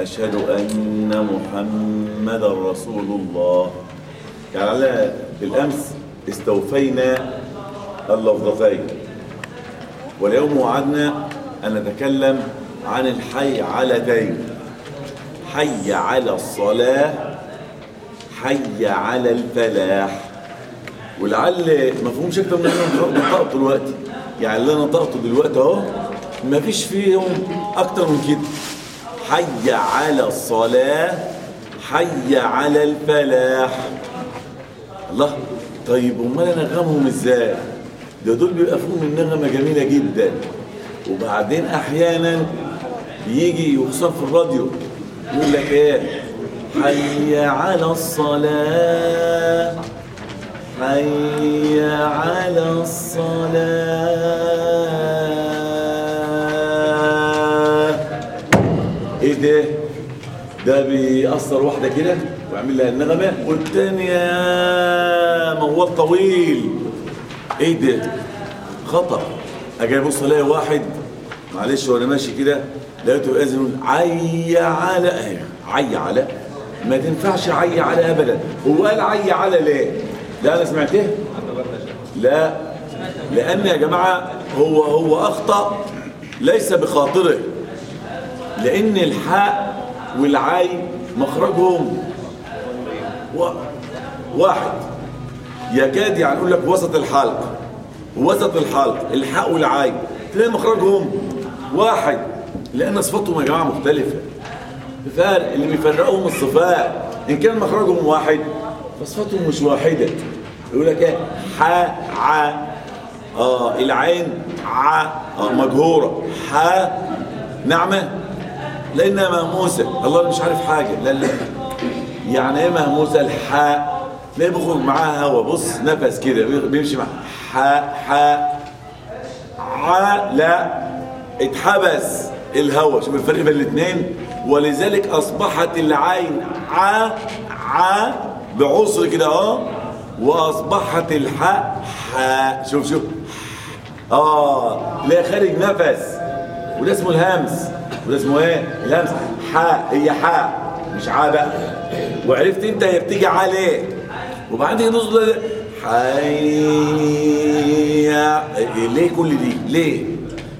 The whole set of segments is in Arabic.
أشهد أن محمد رسول الله. يعني بالأمس استوفينا اللفظتين. واليوم وعدنا أن نتكلم عن الحي علتين حي على الصلاة حي على الفلاح. ولعل مفهومش أكتر من اللي نطقته دلوقتي يعني اللي أنا نطقته دلوقتي أهو مفيش فيهم أكتر من كده. حي على الصلاة حي على الفلاح. الله طيب أمال أنا انغمهم إزاي؟ ده دول بيبقى فيهم النغمة جميلة جدا. وبعدين أحيانا بيجي وخصوصا في الراديو يقول لك إيه؟ حي على الصلاة حي على الصلاة. ده ده بيأثر واحدة كده ويعمل لها النغمة والتانية موال طويل. إيه ده؟ خطأ أجي أبص ألاقي واحد معلش وأنا ماشي كده لقيته يأذن عي على إيه عي على ما تنفعش عي على ابدا. هو قال عي على ليه؟ لا أنا سمعته لا. لأن يا جماعة هو هو أخطأ ليس بخاطره. لأن الحاء والعين مخرجهم. واحد. يكاد يعني يقول لك وسط الحلق. وسط الحلق. الحاء والعين تلاقي مخرجهم. واحد. لأن صفاتهم يا جماعة مختلفة. فرق اللي بيفرقهم الصفات إن كان مخرجهم واحد فصفاتهم مش واحدة. يقول لك إيه؟ ح ع آه العين ع آه مجهورة. ح نعمة. لأنها مهموسة. الله مش عارف حاجة. لا لا. يعني إيه مهموسة؟ الحاء. تلاقيه بيخرج معاها هوا؟ بص نفس كده. بيمشي مع ح ح ع لا. اتحبس الهواء شوف الفرق بين الاثنين ولذلك أصبحت العين ع ع بعسر كده آه وأصبحت الحاء حاء. شوف شوف. آه لا خارج نفس. وده اسمه الهمس. وده اسمه إيه؟ الهمس حاء هي حاء مش عا بقى. وعرفت انت هي بتيجي عليه وبعدين نص حي ليه كل دي؟ ليه؟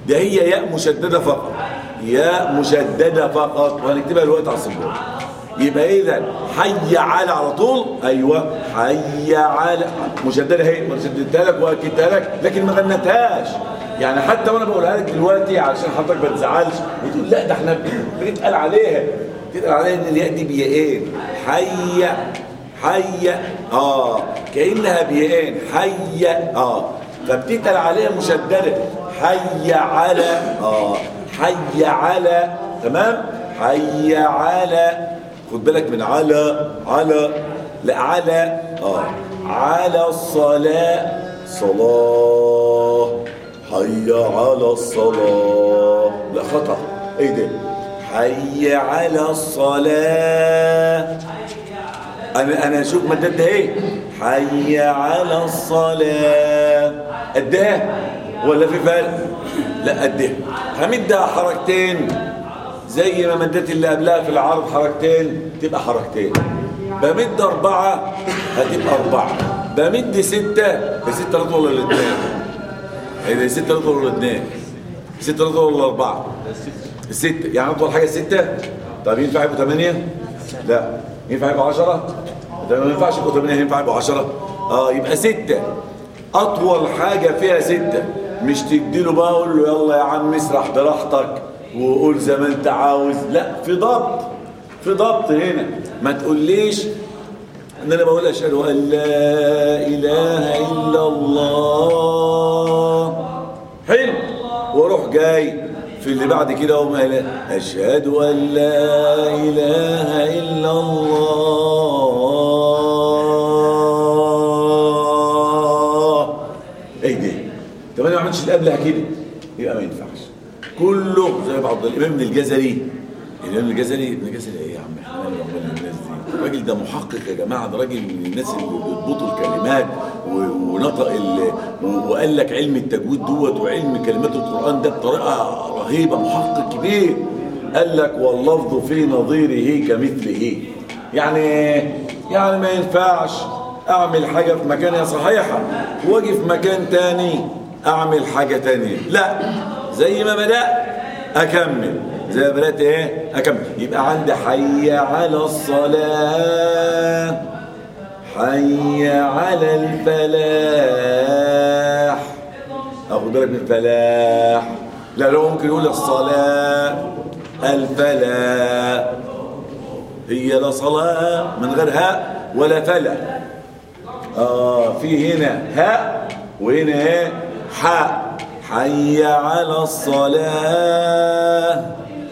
ده هي ياء مشددة فقط. ياء مشددة فقط. وهنكتبها دلوقتي على السبوره يبقى إذا حي على على طول. أيوه حي على مشددة اهي ما شددتها لك واكدتها لك لكن ما غنتهاش. يعني حتى وأنا بقولها لك دلوقتي علشان حضرتك ما تزعلش وتقول لا ده إحنا بنتقال عليها. بتتقال عليها إن الياء دي بياءين حي حي آه كأنها بياءين حي آه. فبتتقال عليها مشددة. حي على آه. حي على تمام؟ حي على خد بالك من على على لا على آه على الصلاة صلاة حي على الصلاة لا خطأ. إيه ده؟ حي على الصلاة. أنا أنا أشوف مدتها إيه؟ حي على الصلاة. قدها ولا في فرق؟ لا قدها همدها حركتين. زي ما مدت اللي قبلها في العرض حركتين تبقى حركتين. بمد أربعة هتبقى أربعة. بمد ستة ستة رضا ولا الاثنين. هيبقى ستة رضا ولا الاثنين. ستة رضا ولا أربعة. الستة يعني أطول حاجة ستة؟ طب ينفع يبقوا ثمانية؟ لا. ينفع يبقوا عشرة؟ ده ما ينفعش يبقوا ثمانية ينفع يبقوا عشرة. آه يبقى ستة. أطول حاجة فيها ستة. مش تديله بقى أقول له يلا يا عم اسرح براحتك. وقول زي ما انت عاوز. لا في ضبط. في ضبط هنا. ما تقوليش إن أنا بقول أشهد أن لا إله إلا الله. حلو. وأروح جاي في اللي بعد كده أقوم قايل أشهد أن لا إله إلا الله. إيه ده؟ طب أنا ما عملتش اللي قبلها كده يبقى ما ينفعش كله زي بعض. الإمام ابن الجزري الإمام الجزري ابن الجزري إيه يا عم؟ إحنا الناس دي. الراجل ده محقق يا جماعة ده راجل من الناس اللي بيضبطوا الكلمات ونطق وقال لك علم التجويد دوت وعلم كلمات القرآن ده بطريقة رهيبة محقق كبير. قال لك واللفظ في نظيره كمثله. يعني يعني ما ينفعش أعمل حاجة في مكانها صحيحة وأجي في مكان تاني أعمل حاجة تانية. لا زي ما بدأت أكمل. زي ما بدأت إيه؟ أكمل. يبقى عندي حي على الصلاة حي على الفلاح. أخد بالك من الفلاح. لا لو ممكن يقول الصلاة الفلاح. هي لا صلاة من غير هاء ولا فلا آه في هنا هاء وهنا إيه؟ حاء. حي على الصلاة.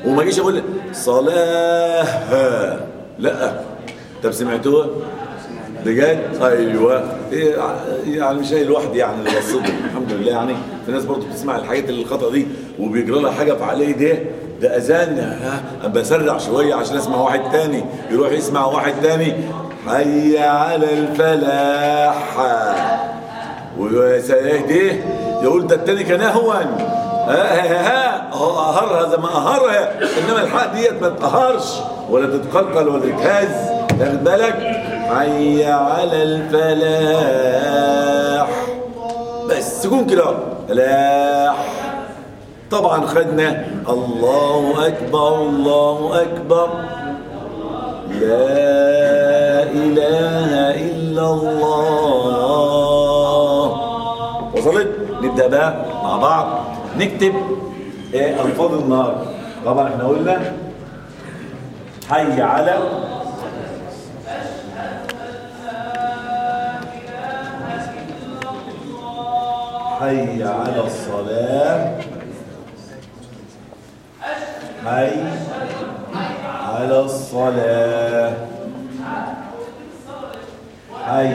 وما جيش أقول صلاة. لا. طب سمعتوها بجد؟ أيوه. إيه يعني مش لوحدي يعني اللي الحمد لله يعني. في ناس برضه بتسمع الحاجات الخطأ دي وبيجرى لها حاجة فعليه ده ده أذان. بسرع شوية عشان أسمع واحد تاني. يروح يسمع واحد تاني. حي على الفلاح. وسيهديه يقول ده التاني كان اهون ها ها اهرها زي ما اهرها إنما الحق ديت ما تقهرش ولا تتقلقل ولا تتهز. تاخد بالك؟ حي على الفلاح. بس تكون كده. فلاح. طبعا خدنا. الله أكبر الله أكبر. لا إله إلا الله. وصلت؟ نبدأ بقى مع بعض. نكتب إيه ألفاظ النهار طبعا إحنا قلنا حي على حي على الصلاة. حي على الصلاة. حي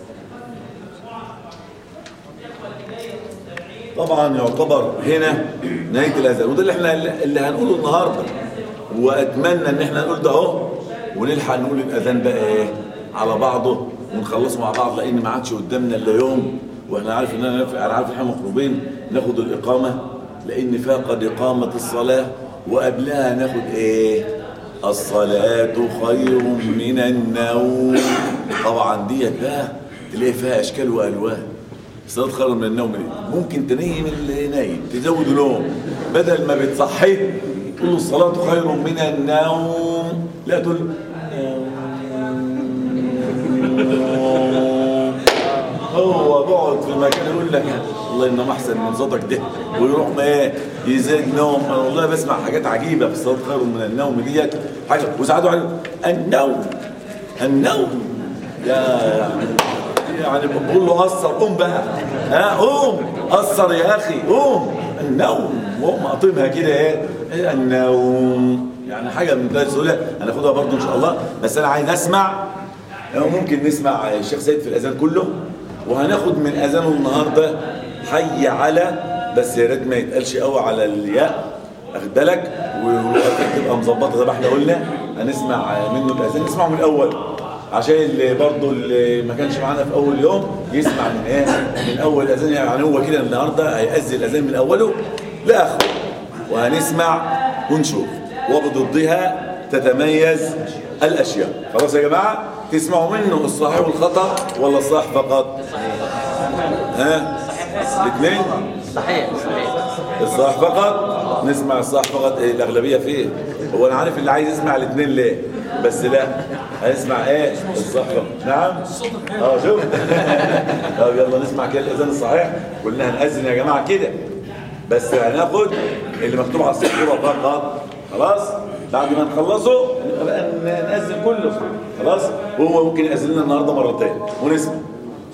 طبعا يعتبر هنا نهاية الأذان. وده اللي إحنا اللي هنقوله النهاردة. وأتمنى إن إحنا نقول ده أهو ونلحق نقول الأذان بقى إيه؟ على بعضه ونخلصه مع بعض لأن ما عادش قدامنا إلا يوم. وإحنا عارف إن أنا عارف إن إحنا مطلوبين ناخد الإقامة لأن فاقد إقامة الصلاة. وقبلها ناخد إيه؟ الصلاة خير من النوم. طبعا ديت بقى تلاقي فيها أشكال وألوان. الصلاة خير من النوم دي. ممكن تنيم اللي نايم تزود نوم. بدل ما بتصحيه تقول الصلاة خير من النوم. لا تقول هو بيقعد في المكان يقول لك الله انه أحسن من صوتك ده. ويروح ما إيه يزيد نوم. أنا والله بسمع حاجات عجيبة في الصلاة خير من النوم ديت. حاجة. وساعات واحد النوم النوم. يا يعني بقول له قصر قوم بقى. ها قوم. قصر يا أخي قوم. النوم. وهم قاطمها كده إيه؟ النوم. يعني حاجة من منتهى السهوله هناخدها برضو إن شاء الله. بس أنا عايز أسمع. ممكن نسمع الشيخ سيد في الأذان كله. وهناخد من اذانه النهارده حي على بس يا ريت ما يتقالش قوي على الياء. واخد بالك؟ والوقت تبقى مظبطة زي ما إحنا قلنا. هنسمع منه الأذان. نسمعه من الأول. عشان اللي برضه اللي ما كانش معانا في أول يوم يسمع من إيه من أول أذان يعني هو كده النهارده هيأذن الأذان من أوله لآخره. وهنسمع ونشوف. وبضدها تتميز الأشياء. خلاص يا جماعة؟ تسمعوا منه الصحيح والخطأ ولا الصح فقط؟ ها؟ الاثنين صحيح صحيح. الصح فقط؟ نسمع الصح فقط إيه الأغلبية فيه. هو أنا عارف اللي عايز يسمع الاثنين ليه بس لا. هيسمع إيه؟ الصح. فقط نعم آه شوف. طب يلا نسمع كده الإذان الصحيح. قلنا هنأذن يا جماعة كده. بس هناخد اللي مكتوب على السبوره فقط خلاص؟ بعد ما نخلصه نأذن كله. خلاص؟ وهو ممكن يأذن لنا النهارده مرتين. ونسمع.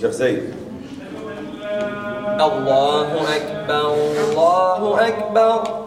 شيخ سيد. الله أكبر الله أكبر.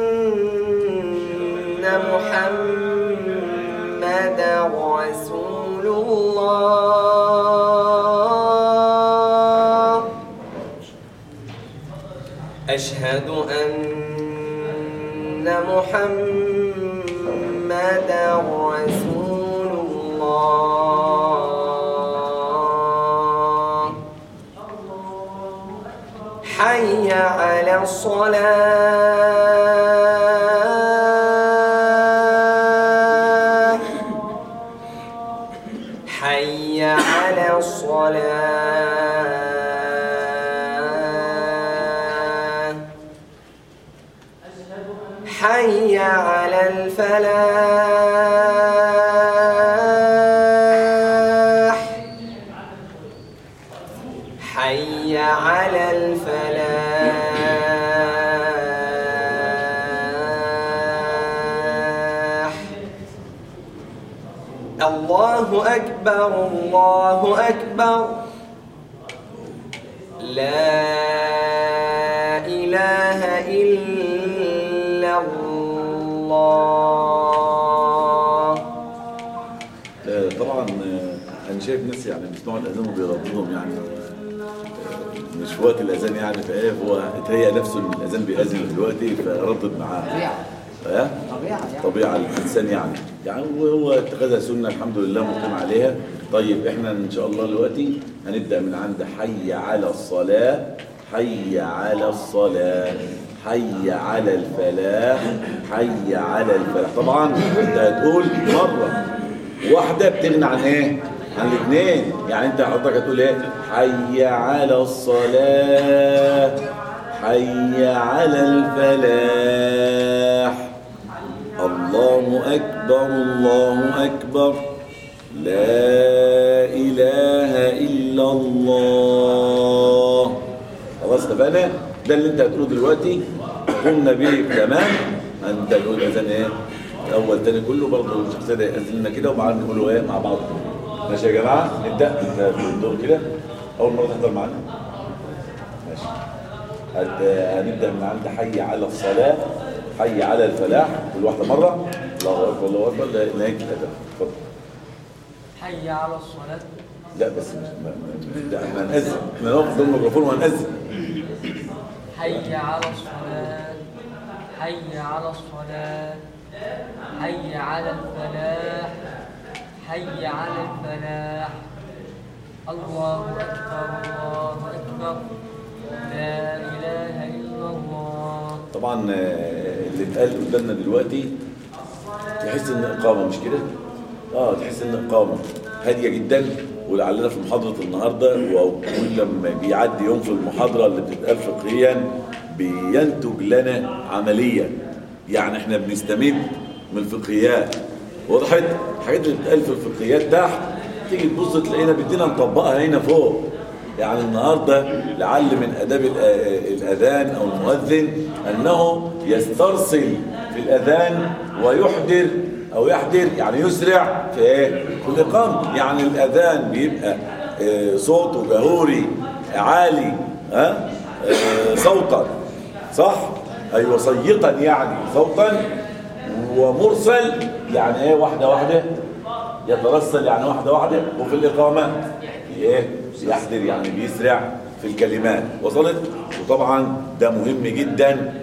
أن محمدا رسول الله. أشهد أن محمدا رسول الله. حي على الصلاة أكبر لا إله إلا الله. آه، طبعا آه، أنا شايف ناس يعني بيسمعوا الأذان وبيرددهم يعني آه، مش في وقت الأذان يعني فايه هو اتهيأ نفسه ان الأذان بيأذن دلوقتي فردد معاه. طبيعة طبيعة يعني. طبيعة الإنسان يعني. يعني وهو اتخذها سنة الحمد لله مقيم عليها. طيب إحنا إن شاء الله دلوقتي هنبدأ من عند حي على الصلاة حي على الصلاة حي على الفلاح حي على الفلاح طبعا أنت هتقول مرة واحدة بتغني عن إيه؟ عن الاثنين يعني أنت حضرتك هتقول إيه؟ حي على الصلاة حي على الفلاح الله أكبر الله أكبر لا اتفقنا ده اللي انت هتقوله دلوقتي. قمنا به تمام انت تقول اذان إيه؟ اول تاني كله برضه سيد يأذن لنا كده وبعدين نقوله إيه؟ مع بعض. ماشي يا جماعة؟ نبدأ. في الدور كده. أول مرة تحضر معانا. ماشي. هنبدأ من عند حي على الصلاة. حي على الفلاح. كل واحدة مرة. الله أكبر الله أكبر. لا الادب اتفضل. حي على الصلاة. لا بس مش ما- ما- إحنا هنأذن إحنا الميكروفون وهنأذن حي على الصلاة. حي على الصلاة. حي على الفلاح. حي على الفلاح. الله أكبر الله أكبر. لا إله إلا الله. طبعا آه، اللي اتقال قدامنا دلوقتي تحس إن إقامة مش كده؟ آه تحس إن إقامة. هادية جدا. ولعلنا في محاضرة النهارده وكل لما بيعدي يوم في المحاضرة اللي بتتقال فقهيا بينتج لنا عمليا. يعني إحنا بنستمد من الفقهيات وضحت؟ الحاجات اللي بتتقال في الفقهيات تحت تيجي تبص تلاقينا بدينا نطبقها هنا فوق. يعني النهارده لعل من أداب الأ- الأذان أو المؤذن أنه يسترسل في الأذان ويحضر أو يحضر يعني يسرع في إيه؟ في الاقامه يعني الأذان بيبقى آه، صوته جهوري عالي ها؟ آه، صوتا. صح؟ أيوه صيتا يعني صوتا ومرسل. يعني إيه؟ واحدة واحدة. يترسل يعني واحدة واحدة. وفي الإقامة إيه؟ يحضر يعني بيسرع في الكلمات. وصلت؟ وطبعا ده مهم جدا.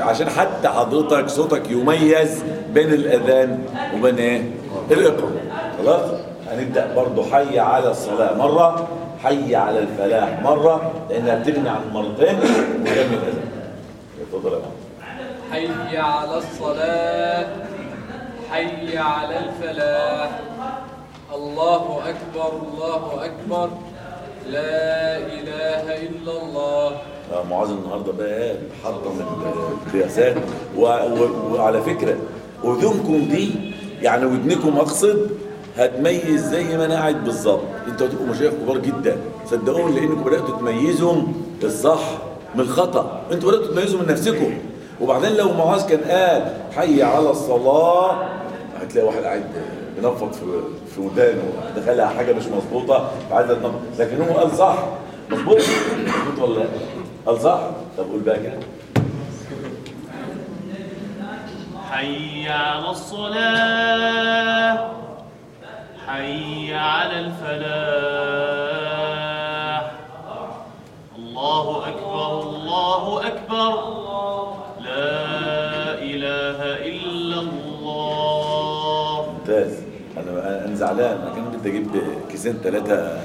عشان حتى حضرتك صوتك يميز بين الأذان وبين إيه؟ الإقامة خلاص؟ هنبدأ برضو حي على الصلاة مرة حي على الفلاح مرة لأنها بتغني عن مرتين وكمل الأذان. اتفضل يا. حي على الصلاة حي على الفلاح. الله أكبر الله أكبر. لا إله إلا الله. معاذ النهارده بقى بيحطم القياسات. وعلى فكرة أذنكم دي يعني ودنكم أقصد هتميز زي ما أنا قاعد بالظبط. أنتوا هتبقوا مشايخ كبار جدا. صدقوني لأنكم بدأتوا تميزوا الصح من الخطا أنتوا بدأتوا تميزوا من نفسكم. وبعدين لو معاذ كان قال حي على الصلاة هتلاقي واحد قاعد بينفض في في ودانه. دخلها حاجة مش مظبوطة يتنفض لكن هو قال صح. مظبوط؟ مظبوط ولا لا؟ قال صح طب قول بقى كده. حي على الصلاة حي على الفلاح. الله أكبر الله أكبر. لا إله إلا الله. ممتاز. أنا أنا زعلان. أنا كان بدي أجيب كيسين ثلاثة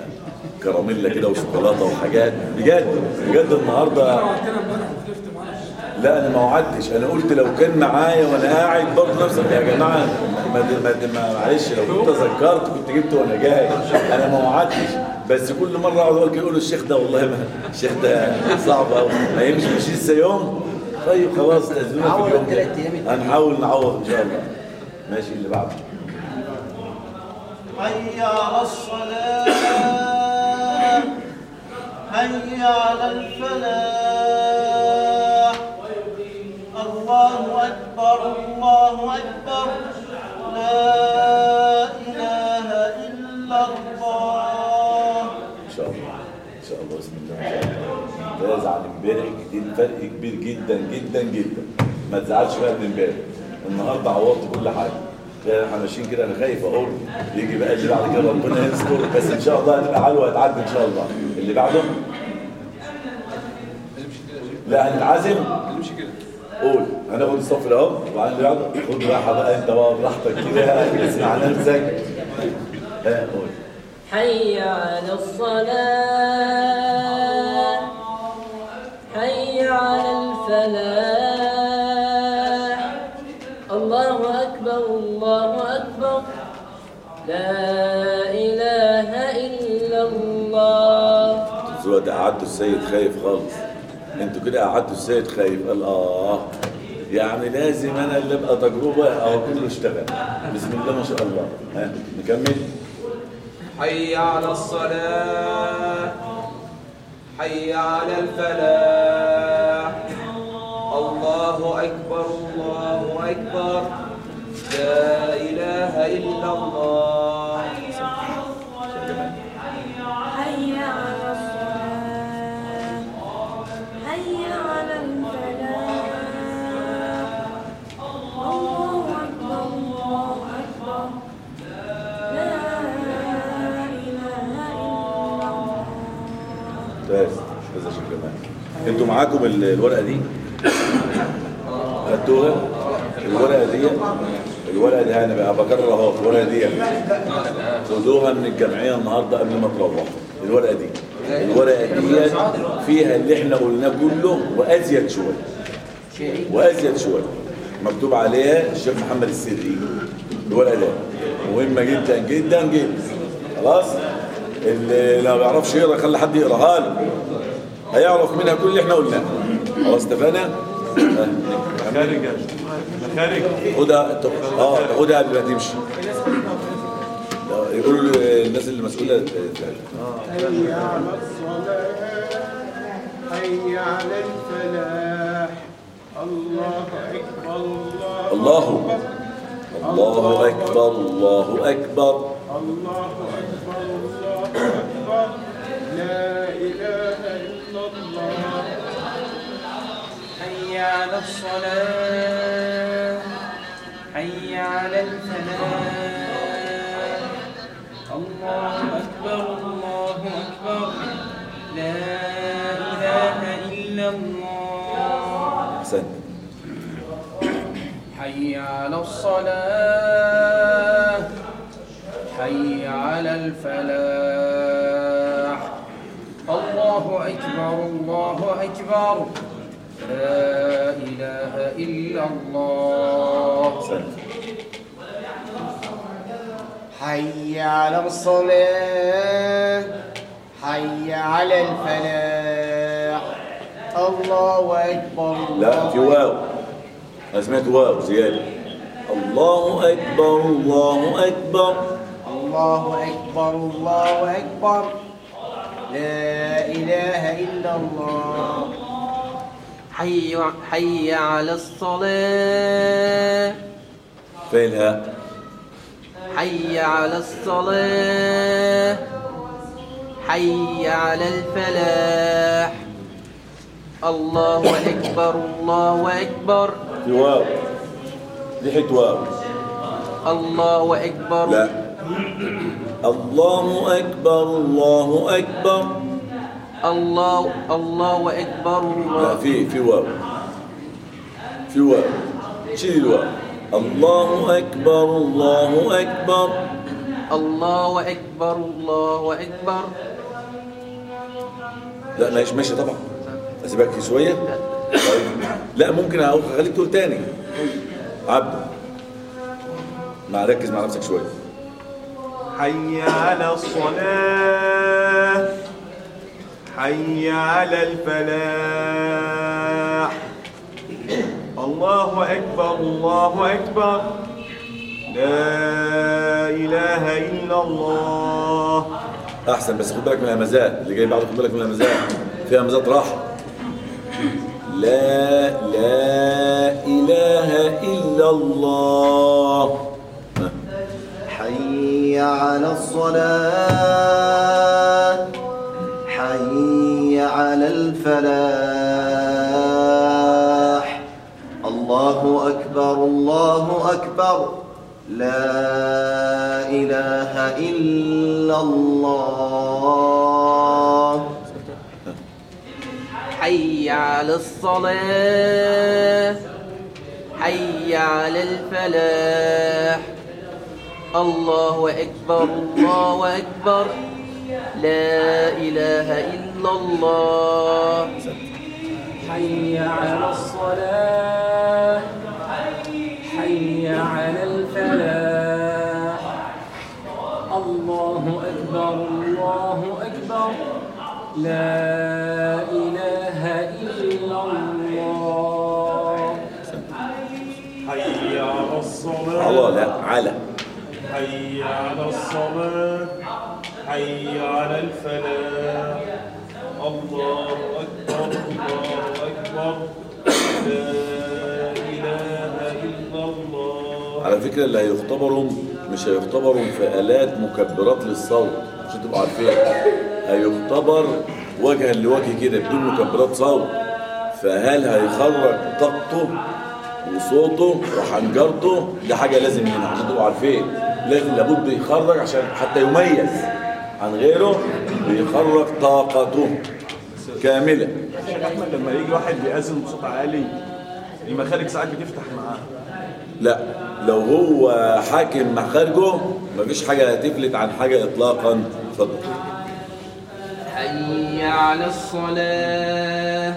كراميلا كده وشوكولاتة وحاجات. بجد بجد النهارده. لا أنا ما وعدتش. أنا قلت لو كان معايا وأنا قاعد برضه نفس يا جماعة ما ما ما معلش لو كنت ذكرت كنت جبته وأنا جاي أنا ما وعدتش. بس كل مرة أقعد أقول يقولوا الشيخ ده والله ما الشيخ ده صعب قوي ما يمشي مش لسه يوم. طيب خلاص تأذونا في اليوم ده هنحاول نعوض إن شاء الله. ماشي اللي بعده. حي على الصلاة. حي على الفلاح؟ الله أكبر الله أكبر. لا إله إلا الله. إن شاء الله إن شاء الله بسم الله. ممتاز عن امبارح كتير فرق كبير جدا جدا جدا. ما تزعلش بقى من امبارح النهارده عوضت كل حاجة. يعني إحنا ماشيين كده أنا خايف أقول. يجي بقى اللي بعد كده ربنا يستر. بس إن شاء الله هتبقى حلوة هتعدي إن شاء الله. اللي بعده؟ لا هنتعزم قول. هناخد الصف الأهو. وبعدين اللي بعده؟ خد راحة بقى أنت بقى براحتك كده. اسمع نفسك. ها قول. حي على الصلاة. حي على الفلاح. الله أكبر. لا إله إلا الله. دلوقتي قعدتوا السيد خايف خالص. أنتوا كده قعدتوا السيد خايف. قال آه يعني لازم أنا اللي أبقى تجربة أو كله اشتغل. بسم الله ما شاء الله. ها نكمل. حي على الصلاة. حي على الفلاح. الله أكبر الله أكبر. لا إله إلا الله. حي على الصلاة. حي على الفلاح. الله أكبر الله أكبر. لا إله إلا الله. ممتاز. أستاذ شيخ جمال أنتوا معاكم ال- الورقة دي؟ خدتوها؟ الورقة دي؟ الورقه دي أنا بقى بكرر اهو الورقه دي خدوها من الجمعية النهارده قبل ما تروحوا. الورقه دي الورقه دي فيها اللي إحنا قلناه كله وأزيد شوية. وأزيد شوية. مكتوب عليها الشيخ محمد السري. الورقه ده مهمة جدا جدا جدا. خلاص؟ اللي ما بيعرفش يقرأ خلي حد يقرأها له. هيعرف منها كل اللي إحنا قلناه. خلاص اتفقنا؟ مخارج خدها آه تاخدها قبل ما تمشي. لا، يقولوا للناس اللي مسؤولة حي على الصلاة الفلاح الله أكبر الله الله الله أكبر الله أكبر. الله أكبر الله أكبر. لا إله إلا الله. حي على الصلاة. حي على الفلاح. الله أكبر الله أكبر. لا إله إلا الله. احسنت حي على الصلاة. حي على الفلاح. الله أكبر الله أكبر. لا إله إلا الله. حي على الصلاة حي على الفلاح. الله أكبر لا في واو. أنا سمعت واو زيادة. الله أكبر الله أكبر. الله أكبر الله أكبر. لا إله إلا الله. حي حي على الصلاة. فين الهاء؟ حي على الصلاة حي على الفلاح. الله أكبر الله أكبر. في واو. ريحة واو. الله أكبر. لا. الله أكبر الله أكبر. الله الله أكبر. لا الله في في واو. في واو. شيل الواو. الله أكبر الله أكبر. الله أكبر الله أكبر. لا ماشي ماشي طبعا. أسيبك شوية. طيب. لا ممكن اخليك تقول تاني. عبده مع ركز مع نفسك شوية. حي على الصلاة حي على الفلاح. الله أكبر الله أكبر. لا إله إلا الله. أحسن بس خد بالك من الهمزات اللي جاي بعده خد بالك من الهمزات في همزات راحه لا لا إله إلا الله. حي على الصلاة حي على الفلاح. الله أكبر الله أكبر. لا إله إلا الله. حي على الصلاة حي على الفلاح. الله أكبر الله أكبر. لا إله إلا الله. حي على الصلاة حي على الفلاح. الله أكبر الله أكبر. لا إله إلا الله. حي على الصلاة. الله لا على. حي على الصلاة. حي على الفلاح. الله أكبر الله على فكرة اللي هيختبروا مش هيختبروا في الات مكبرات للصوت عشان تبقوا عارفين. هيختبر وجها لوجه كده بدون مكبرات صوت. فهل هيخرج طاقته وصوته وحنجرته؟ دي حاجة لازم منها عشان تبقوا عارفين. لازم لابد يخرج عشان حتى يميز عن غيره بيخرج طاقته كاملة. أحمد لما يجي واحد بيأذن بصوت عالي المخارج ساعات بتفتح معاه. لا لو هو حاكم مخارجه مفيش حاجة هتفلت عن حاجة اطلاقا. اتفضل. حي على الصلاة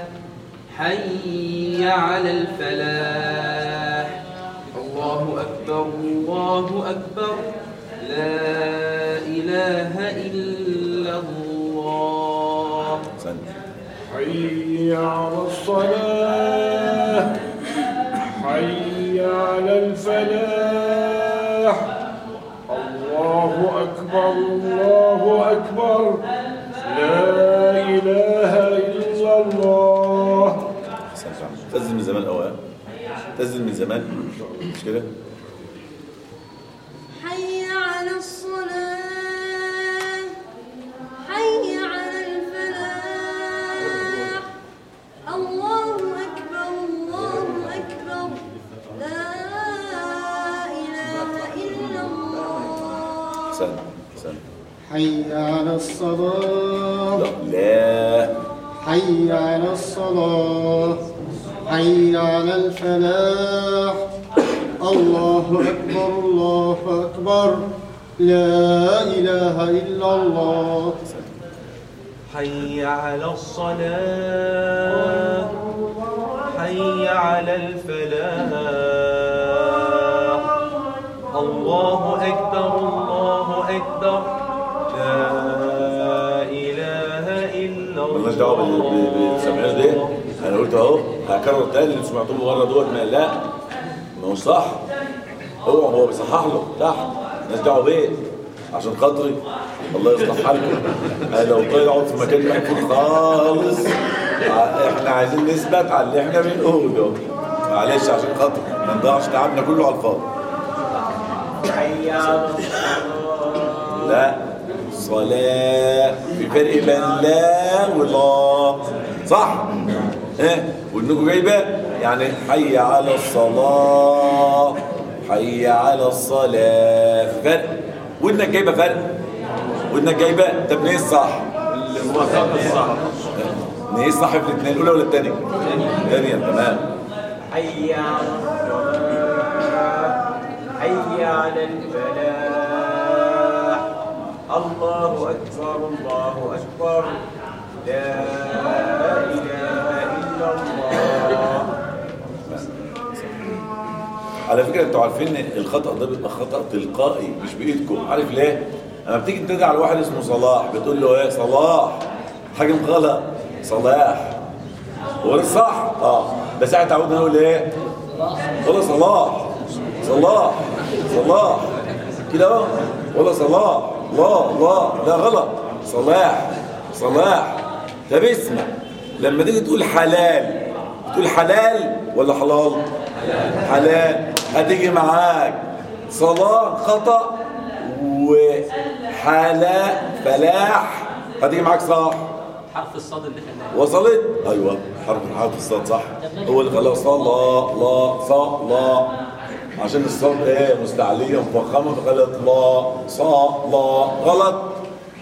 حي على الفلاح. الله أكبر الله أكبر. لا إله إلا الله. سنة. حي على الصلاة حي على الفلاح. الله أكبر الله أكبر. لا إله إلا الله. تنزل من زمان قوي تنزل من زمان. مش كده؟ حي على الصلاة. لا. حي على الصلاة. حي على الفلاح. الله أكبر الله أكبر. لا إله إلا الله. حي على الصلاة. حي على الفلاح. الله أكبر الله أكبر. مالناش دعوه بال- بال- بالسمعيه دي أنا قلت أهو هكرر تاني اللي سمعتوه مره دوت ما لا ما هو صح. هو هو بيصحح له تحت. مالناش دعوة بيه عشان خاطري. الله يصلح حالكم. أنا لو اقعد في مكان مقفول خالص إحنا عايزين نثبت على اللي إحنا بنقوله معلش عشان خاطري. ما نضيعش تعبنا كله على الفاضي. لا. صلاة في فرق بين لا ولا. صح؟ إيه؟ والنجو جايبه يعني حي على الصلاة حي على الصلاة. فرق. وإنك جايبة فرق. وإنك جايبة. طب منين الصح؟ الموافقة الصح منين الصح في الاثنين؟ الأولى ولا الثانية؟ الثانية. تمام. حي على الصلاة حي على الفلاح الله أكبر الله أكبر. لا إله إلا الله. على فكرة أنتوا عارفين إن الخطأ ده بيبقى خطأ تلقائي مش بإيدكم. عارف ليه؟ لما بتيجي تنادي على واحد اسمه صلاح بتقول له إيه؟ صلاح. حاجة غلط. صلاح. هو ده الصح آه. بس إحنا اتعودنا نقول إيه؟ ولا صلاح. صلاح. صلاح. كده أهو. ولا صلاح. لا لا لا غلط. صلاح صلاح. طب اسمع. لما تيجي تقول حلال تقول حلال ولا حلال؟ حلال. هتيجي معاك. صلاة خطأ. وحلاء فلاح. هتيجي معاك صح حرف الصاد اللي خلاه وصلت؟ أيوه. حرف حرف الصاد صح. هو اللي خلاه صلا لا صلا عشان الصاد إيه مستعليه مفخمه فخلت لا. صا لا. غلط.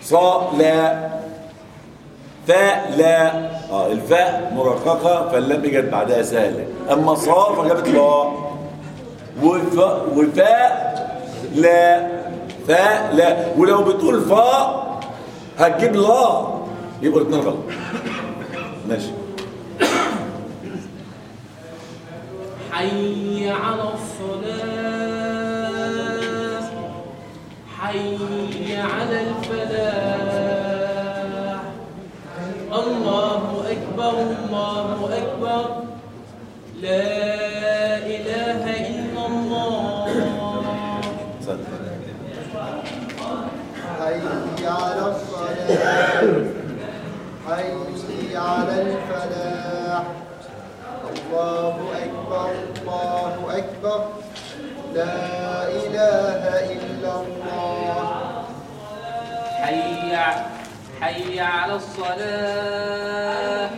صا لا. فاء لا. آه الفاء مرققة فاللام اجت بعدها سهلة. أما صا فجابت لا. وفاء وفاء لا. فاء لا. ولو بتقول فاء هتجيب لا. يبقوا الاثنين غلط. ماشي. حي على الصلاة حي على الفلاح. الله أكبر الله أكبر. لا إله إلا الله. حي على الصلاة حي على الفلاح. الله أكبر الله أكبر. لا إله إلا الله. حي حي على الصلاة.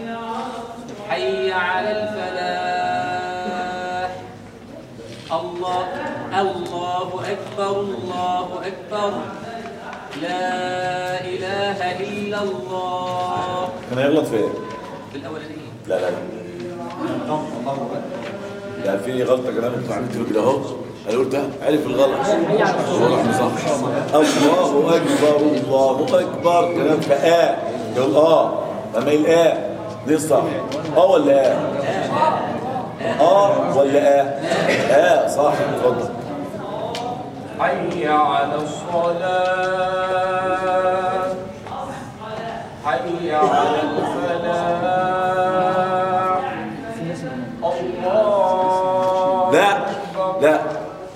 حي على الفلاح. الله الله أكبر الله أكبر. لا إله إلا الله. كان هيغلط في؟ في الأولانية. لا لا. لا ده في غلطة كلام أنتوا عملتوا كده أهو. أنا قلت عرف الغلط. هو راح صح الله أكبر الله أكبر. كلام في آه يقول آه لما يقول آه دي الصح آه ولا آه آه ولا آه آه صح. اتفضل. حي على الصلاة. حي على الفلاح.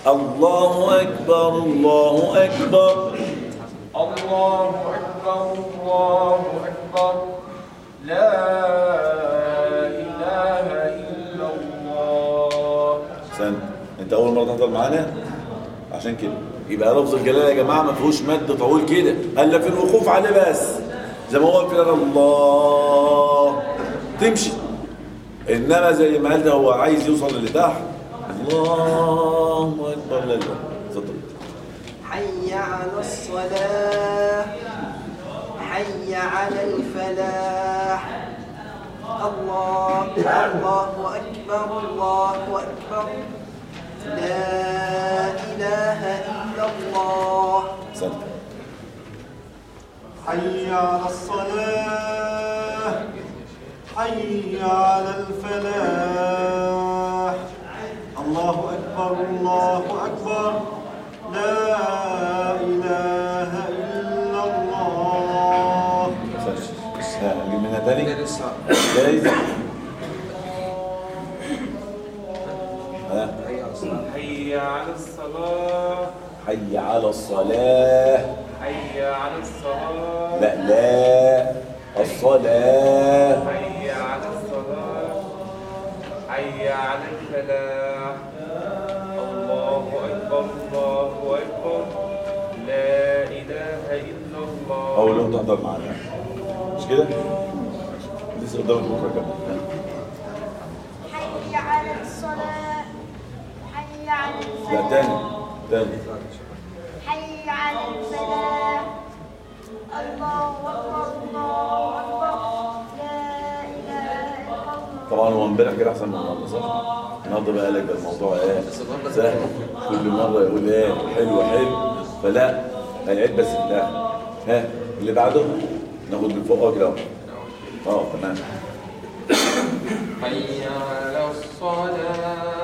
الله أكبر الله أكبر. الله أكبر الله أكبر. لا إله إلا الله. سنة أنت أول مرة تحضر معانا؟ عشان كده. يبقى لفظ الجلالة يا جماعة ما فيهوش مد طويل كده. الا في الوقوف عليه بس. زي ما هو كده الله. تمشي. إنما زي ما قال ده هو عايز يوصل اللي تحت الله أكبر لا لا. اتفضل حي على الصلاة حي على الفلاح. الله الله أكبر الله أكبر. لا إله إلا الله. سنة حي على الصلاة حي على الفلاح. الله أكبر الله أكبر. لا إله إلا الله. جايز ها حي على الصلاة. حي على الصلاة. حي على الصلاة. لا لا. الصلاة. حي حي على الفلاح. الله أكبر الله أكبر. لا إله إلا الله. أول يوم تحضر معانا. مش كده؟ لسه قدامك بكرة كمان. حي على الصلاة. حي على لا الفلاح. تاني تاني. حي على الفلاح. الله أكبر الله طبعا هو امبارح كده أحسن من النهارده صح؟ النهارده بقى لك ده الموضوع إيه؟ سهل كل مرة يقول إيه؟ حلو حلو. فلا هيعيد بس لا ها اللي بعده؟ ناخد من فوق كده آه تمام. حي على الصلاة.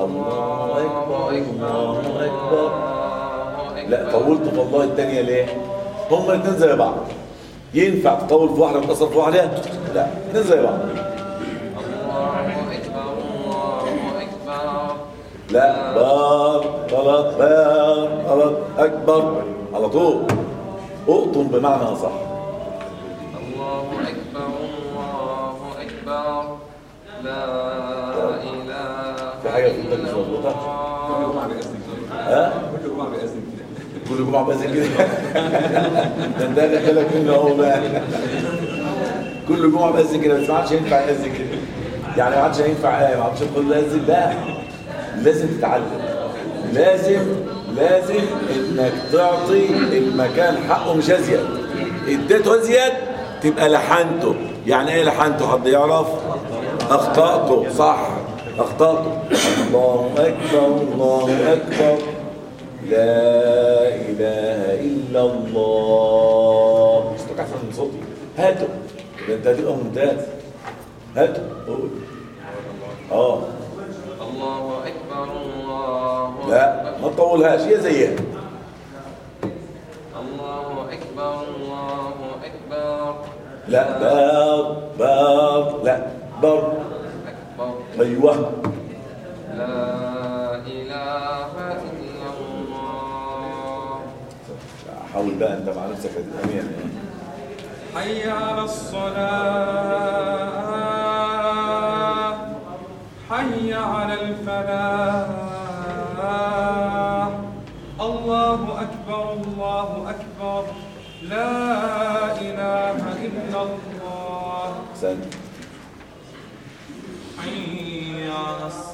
الله أكبر الله أكبر لا طولت والله الثانية ليه؟ هما الاثنين زي بعض. ينفع تطول في واحدة وتقصر في واحدة؟ لا الاثنين زي بعض. الله أكبر الله أكبر لا بار غلط بار غلط أكبر. على طول. اقطن بمعنى أصح. الله أكبر الله أكبر. لا حاجة في إيدك مش مظبوطة؟ كل جمعة بيأذن كده كل جمعه بأذن كده. ده انت داخلك منه أهو كل جمعة بأذن كده بس ما عادش ينفع يأذن كده. يعني ما عادش ينفع ما عادش تقول لازم لا لازم تتعلم. لازم لازم إنك تعطي المكان حقه مش أزيد. إديته أزيد تبقى لحنته. يعني إيه لحنته؟ حد يعرف؟ أخطأته. صح. اخطأته الله أكبر الله أكبر. لا إله إلا الله. احسن من صوتي. هاته ده أنت هتبقى ممتاز. هاته قول. آه. الله أكبر الله لا ما تطولهاش. هي زيها. الله أكبر الله أكبر. لا بار بار لا بر. أكبر أيوه. لا إله إلا الله. حاول بقى أنت مع نفسك مية. حي على الصلاة. حي على الفلاح. الله أكبر الله أكبر. لا إله إلا الله. احسنت حي على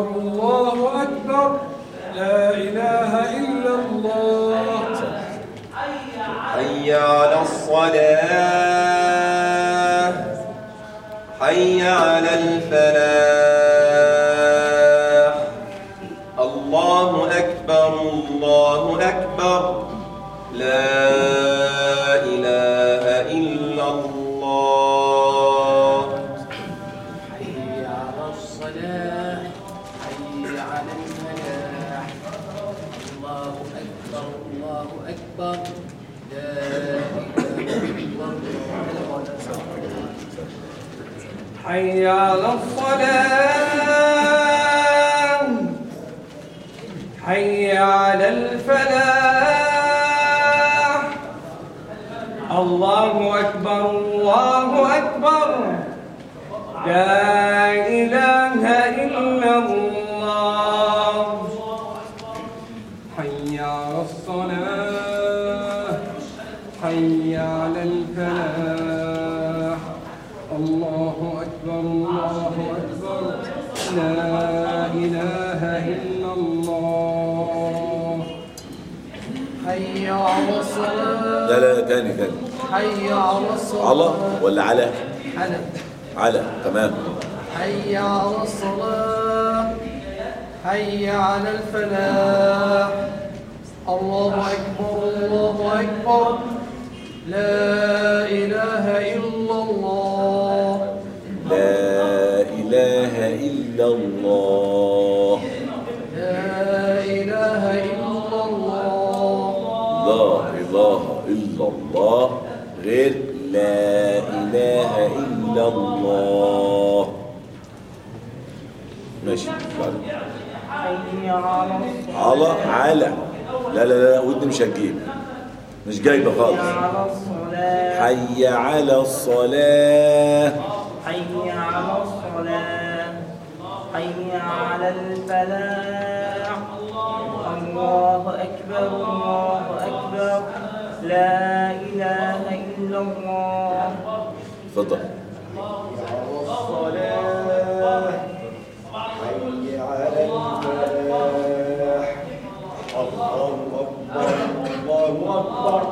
أكبر الله أكبر. لا إله إلا الله. حي على الصلاة. حي على الفلاح. الله أكبر الله أكبر. لا إله إلا الله. حي على الصلاة. حي على الفلاح الله أكبر الله أكبر لا إله إلا الله حي على الصلاة. حي على الفلاح. الله أكبر الله أكبر. لا إله إلا الله. لا إله إلا الله. حي على الصلاة. لا لا تاني تاني حي على الصلاة. على ولا على؟ على. على تمام. حي على الصلاة. حي على الفلاح. الله أكبر الله أكبر. لا إله إلا الله. لا إله إلا الله لا إله إلا الله غير لا إله إلا الله. ماشي على على. لا لا لا ودني مش هتجيب. مش جايبة خالص. حي على الصلاة. حي على الصلاة حي على الفلاح. الله أكبر الله أكبر. لا إله إلا الله. اتفضل الصلاة حي على الفلاح الله أكبر الله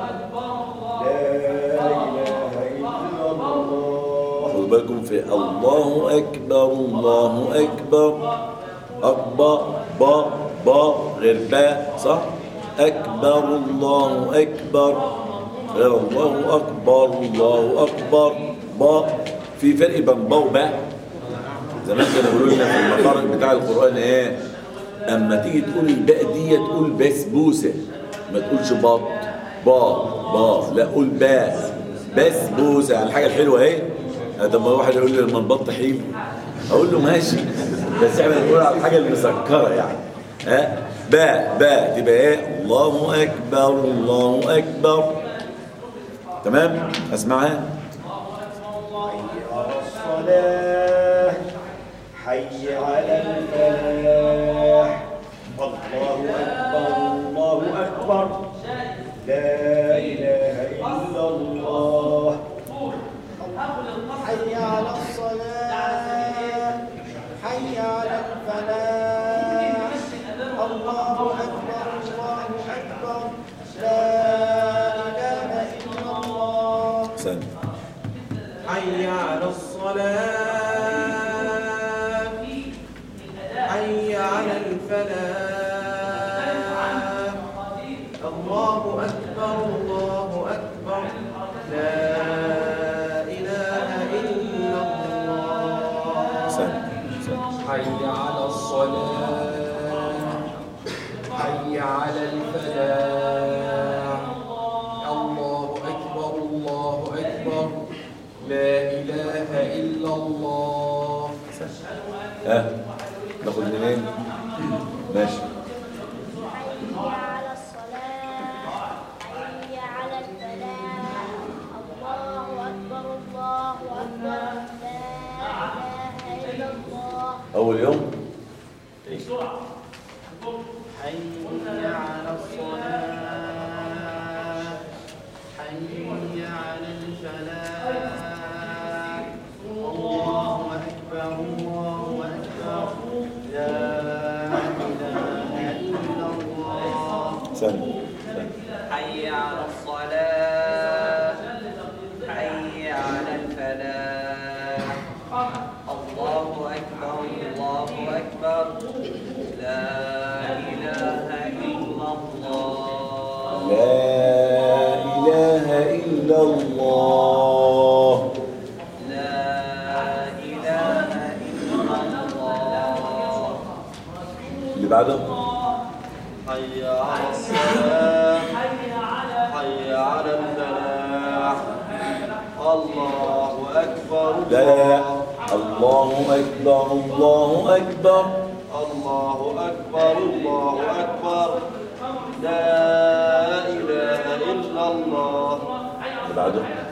أكبر لا إله إلا الله بالكم في الله أكبر الله أكبر. أكبر با با غير باء صح أكبر الله أكبر. غير الله أكبر الله أكبر. با في فرق بين با وباء زمان كانوا يقولوا لنا في المخارج بتاع القرآن إيه؟ أما تيجي تقول الباء دي تقول بسبوسة. ما تقولش بط با با لا قول باء بسبوسة. على الحاجة الحلوة اهي طب ما واحد يقول لي لما البط حلو أقول له ماشي. بس إحنا بنقول على الحاجة المسكرة يعني. ها؟ باء باء تبقى إيه؟ الله أكبر الله أكبر. تمام؟ اسمعها حي على الفلاح الله أكبر الله أكبر لا إله إلا الله حي على الصلاة. ها؟ ناخد منين ماشي. أول يوم؟ حي على الصلاة حي على الفلاح الله أكبر الله أكبر لا إله إلا الله سنة سنة حي على الصلاة حي على الفلاح الله أكبر الله أكبر لا إله إلا الله لا إله إلا الله. لا إله إلا الله اللي بعده. حي على الصلاة حي على الفلاح الله أكبر لا. الله أكبر الله أكبر. الله أكبر الله أكبر. لا اللي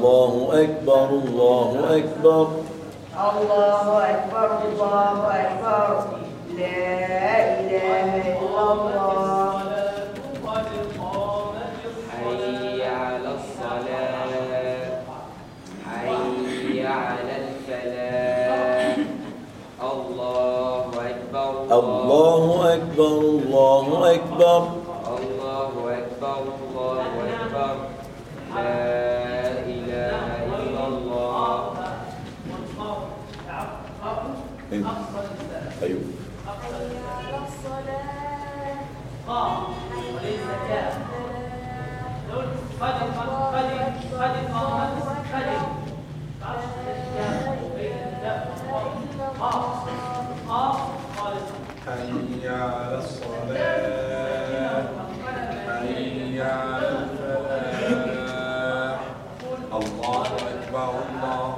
الله أكبر الله أكبر. الله أكبر الله أكبر. لا إله إلا الله. حي على الصلاة. حي على الفلاح. الله أكبر الله أكبر الله أكبر الله أكبر الله أكبر لا إله إلا الله انت أيوه حي على الصلاة حي على الصلاة حي على الفلاح الله أكبر الله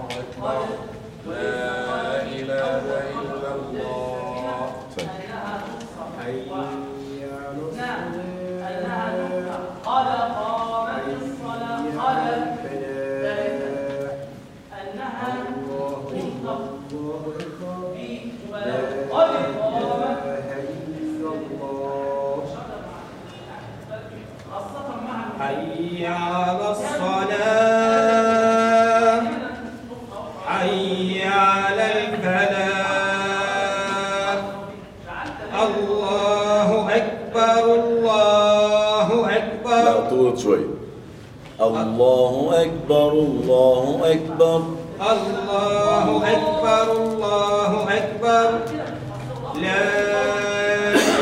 الله أكبر الله أكبر. الله أكبر الله أكبر. لا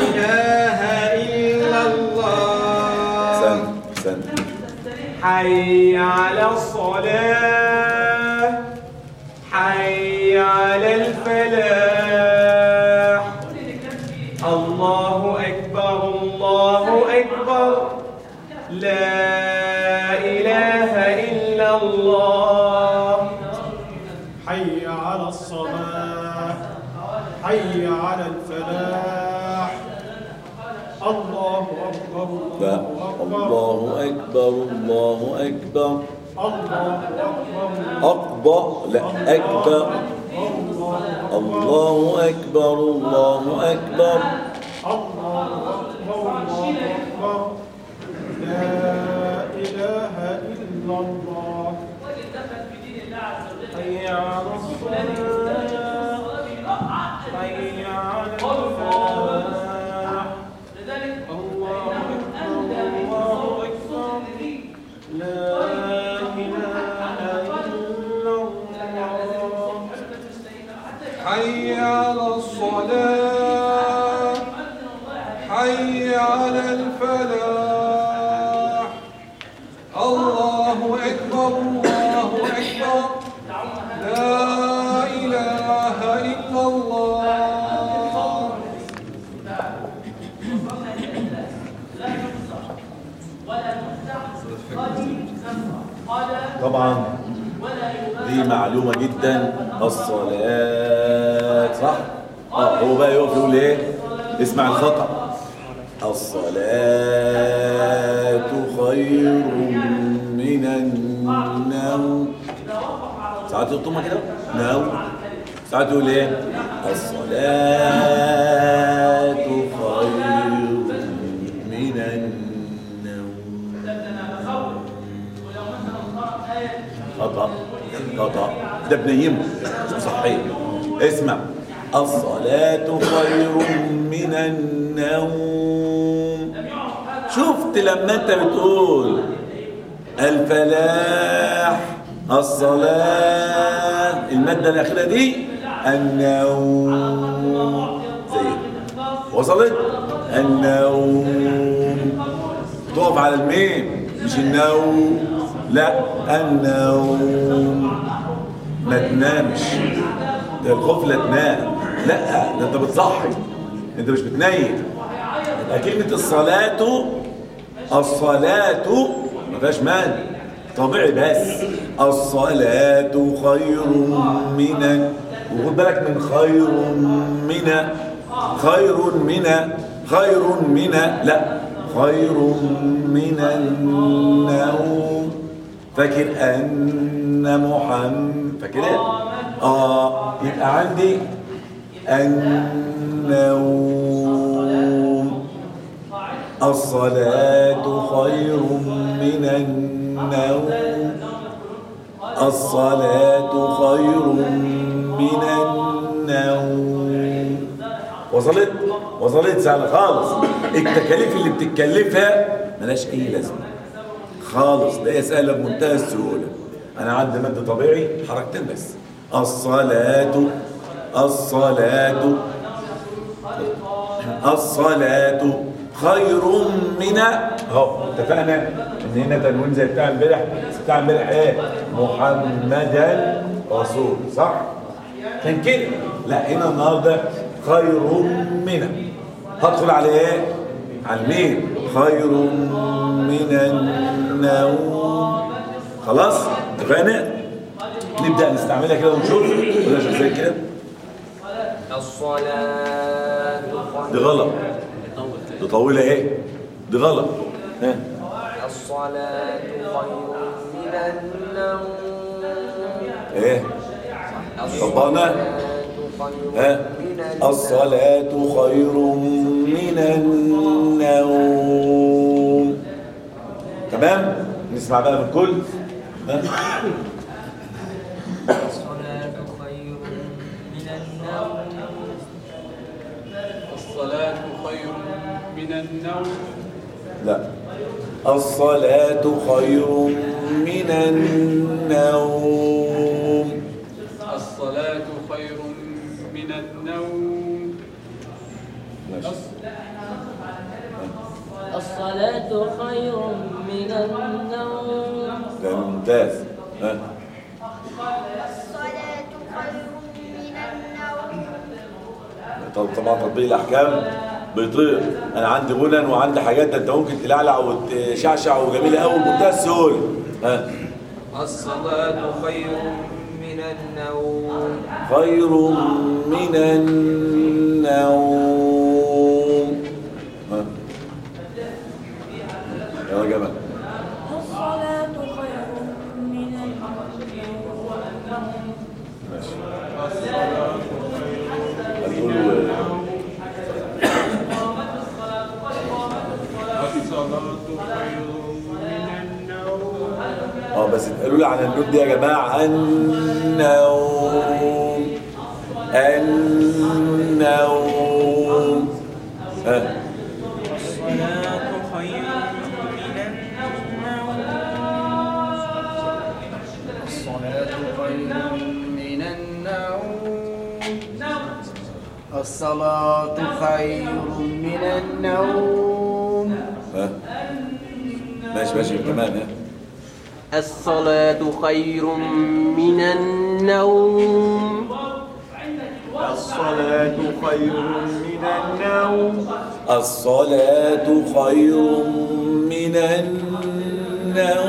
إله إلا الله. ثاني حي على الصلاة حي على الفلاح. الله أكبر الله أكبر. لا أكبر الله أكبر الله أكبر. أكبر لا أكبر الله أكبر. الله أكبر الله أكبر. لا إله إلا الله. حي على الفلاح. الله أكبر الله أكبر. لا إله إلا الله. طبعا دي معلومة جدا. الصلاة صح؟ آه هو بقى يقف يقول إيه؟ اسمع الخطأ. الصلاة خير من النوم. ساعات يقطمها كده؟ نوم. ساعات يقول إيه؟ الصلاة خير من النوم. خطأ. خطأ. ده بنيمه صحيح. اسمع. الصلاة خير من النوم. شفت لما انت بتقول الفلاح الصلاة المادة الأخيرة دي النوم. زي وصلت؟ النوم. تقف على الميم مش النوم. لا النوم. ما تنامش. ده الخوف لا تنام. لا ده انت بتصحي انت مش بتنيم. يبقى كلمة الصلاة الصلاة ما فيهاش مانع. طبيعي بس. الصلاة خير من وخد بالك من خير من خير من خير من لا خير من النوم. فاكر أن محمد فاكر إيه؟ آه يبقى عندي النوم. الصلاة خير من النوم. الصلاة خير من النوم. وصلت؟ وصلت سهلة خالص. التكاليف اللي بتتكلفها ملهاش أي لازمة. خالص ده هي سهلة بمنتهى السهولة. أنا عندي مد طبيعي حركتين بس. الصلاة الصلاة. الصلاة خير من اهو اتفقنا؟ ان هنا تنوين زي بتاع امبارح. بتاع امبارح إيه؟ محمدا رسول صح؟ كان كده. لا هنا النهارده خير من. هدخل على إيه؟ على المين خير من النوم. خلاص اتفقنا؟ نبدأ نستعملها كده ونشوف. ولا شوف زي كده؟ الصلاة دي غلط. دي طويلة إيه؟ دي غلط. ها؟ الصلاة خير من النوم إيه؟ طبقنا. ها؟ الصلاة خير من النوم. تمام؟ نسمع بقى من الكل. ها؟ من النوم؟ لا. الصلاة خير من النوم. الصلاة خير من النوم. الصلاة خير من النوم. ده ممتاز. ها؟ الصلاة خير من النوم. طب طبعا تطبيق الأحكام. بيطير. أنا عندي غنى وعندي حاجات ده أنت ممكن تلعلع وتشعشع وجميلة قوي بمنتهى السهوله ها؟ الصلاة خير من النوم. خير من النوم ها يا جماعة الصلاة خير من النوم ماشي الصلاة هتقول الصلاة خير من النوم لي عن النون دي يا جماعة النوم النوم. ها. الصلاة خير من النوم. الصلاة خير من النوم الصلاة خير من النوم ها. ماشي ماشي كمان ها. الصلاة خير من النوم. الصلاة خير من النوم. الصلاة خير من النوم.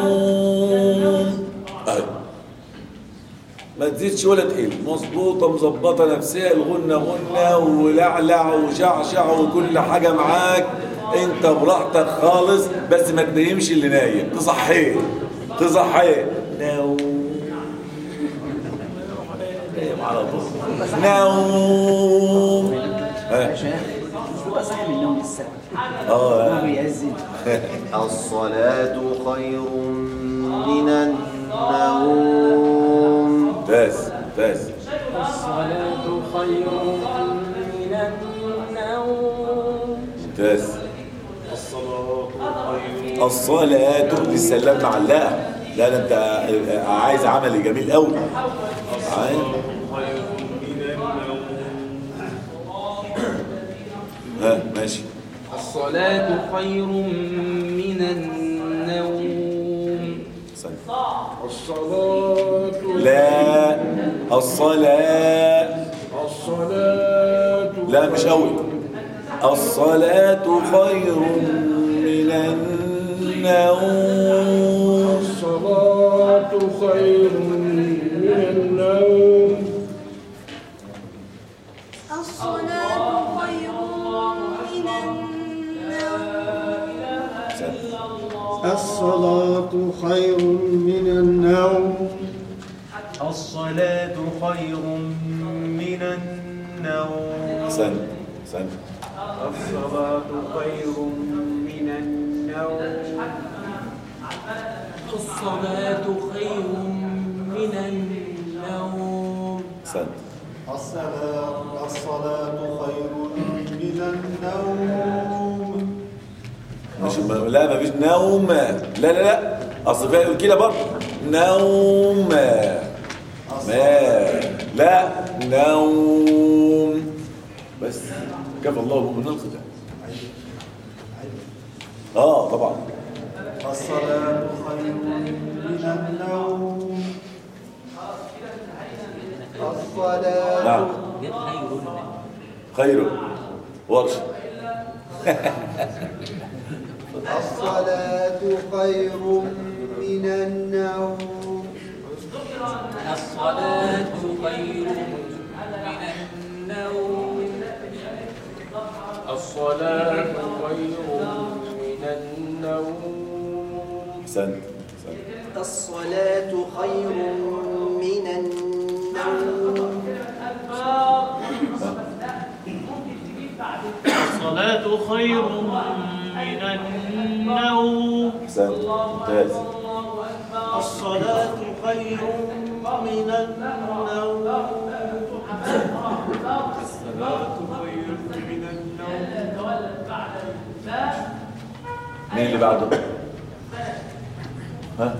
ما تزيدش ولا تقل. مظبوطة مظبطة نفسها الغنة غنة ولعلع وشعشع وكل حاجة معاك. أنت براحتك خالص بس ما تنيمش اللي نايم. تصحيه تصحيه نوم على طول نوم ها. هو صاحب النوم لسه آه. بيأذن الصلاة خير من النوم. ممتاز ممتاز الصلاة خير من النوم. ممتاز الصلاة لسه اللام معلقة لا ده انت عايز عملي جميل قوي. عايز. ها ماشي. الصلاة خير من النوم. استنى. الصلاة لا الصلاة. الصلاة لا مش قوي. الصلاة خير من النوم. الصلاة خير من النوم. الصلاة خير من النوم. الصلاة خير من النوم. الصلاة خير من النوم. سن سن. الصلاة خير من النوم الصلاة خير من النوم. الصلاة الصلاة خير من النوم. مش ما لا ما فيش نوم. لا لا لا. أصل فيها كده برضه. نوم. ما لا نوم. بس كفى الله المؤمنين القتال آه طبعا. الصلاة خير من النوم الصلاة نعم. خير. ورش الصلاة خير من النوم. الصلاة خير من النوم. الصلاة خير من النوم سن سن الصلاة خير من النوم. الصلاة خير من النوم. ممتاز. الصلاة خير من النوم. الصلاة خير من النوم. مين اللي بعده؟ ها؟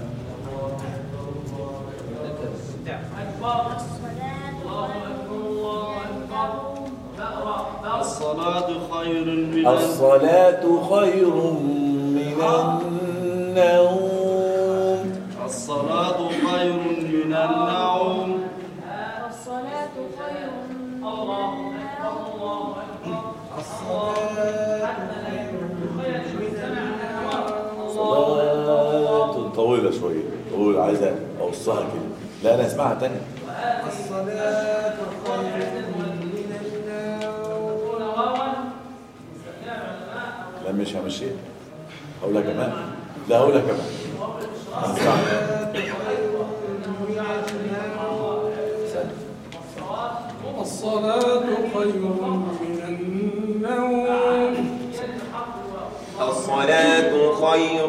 الصلاة خير من الصلاة خير من النوم. الصلاة خير من النوم. الصلاة خير من النوم. صلاة طويلة شوية طويلة عايزة أوصها كده. لا أنا أسمعها تاني الصلاة خير من النوم. لا مش همشيها. هقولها كمان لا هقولها كمان هنسمعها. استنى. الصلاة خير من النوم. الصلاة خير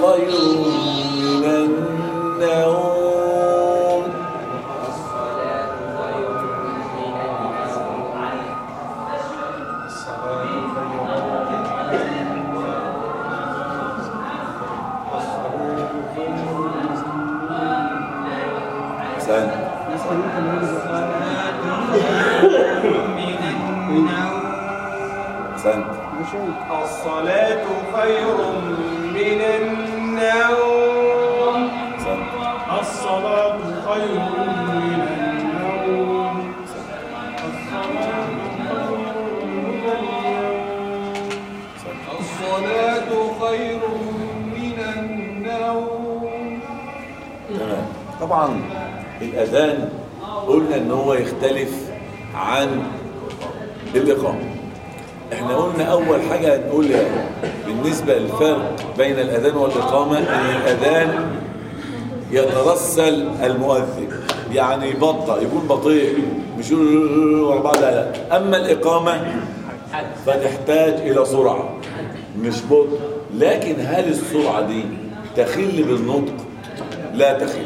خير طبعا الأذان قلنا إن هو يختلف عن الاقامه إحنا قلنا أول حاجة هنقولها بالنسبة للفرق بين الأذان والإقامة إن الأذان يترسل المؤذن يعني يبطأ يكون بطيء مش ورا بعض لا أما الإقامة فتحتاج إلى سرعة مش بطء. لكن هل السرعة دي تخل بالنطق لا تخل.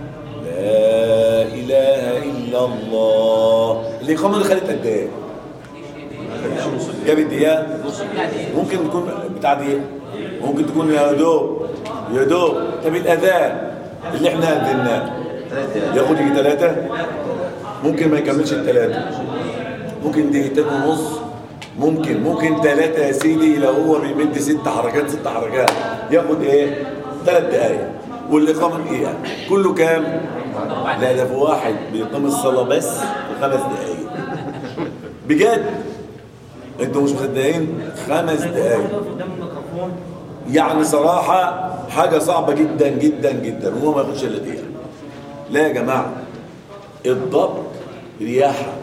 لا إله إلا الله. الإقامة اللي خدت قد إيه؟ جابت دقيقة ممكن تكون بتاع دقيقة. ممكن تكون يا دوب يا دوب طب الأذان اللي إحنا أذناه ياخد يجي ثلاثة ممكن ما يكملش الثلاثة ممكن دقيقتين ونص. ممكن. ممكن ثلاثة يا سيدي لو هو بيمد ست حركات ست حركات. ياخد إيه؟ ثلاث دقايق. والإقامة دقيقة كله كام؟ لا ده في واحد بيقيم الصلاة بس في خمس دقايق. بجد؟ أنتوا مش مصدقين؟ خمس دقايق. يعني صراحة حاجة صعبة جدا جدا جدا وهو ما ياخدش إلا دقيقة. لا يا جماعة الضبط رياحة.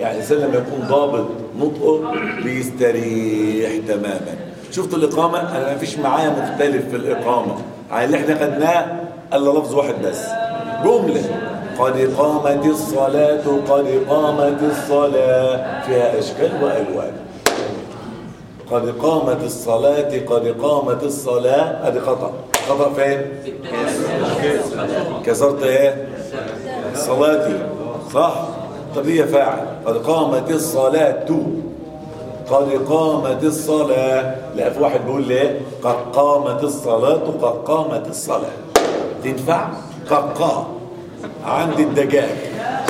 يعني الإنسان لما يكون ضابط نطقه بيستريح تماما. شفتوا الإقامة؟ أنا ما فيش معايا مختلف في الإقامة. على اللي إحنا خدناه إلا لفظ واحد بس. جملة. قد قامت الصلاة قد قامت الصلاة فيها أشكال وألوان. قد قامت الصلاة قد قامت الصلاة. ادي خطأ. خطأ فين؟ كسرت إيه؟ صلاتي. صح؟ طب هي فاعل. قد قامت الصلاة. قد قامت الصلاة. لا في واحد بيقول لي؟ قد قامت الصلاة قد قامت الصلاة. تنفع؟ ققا عند الدجاج.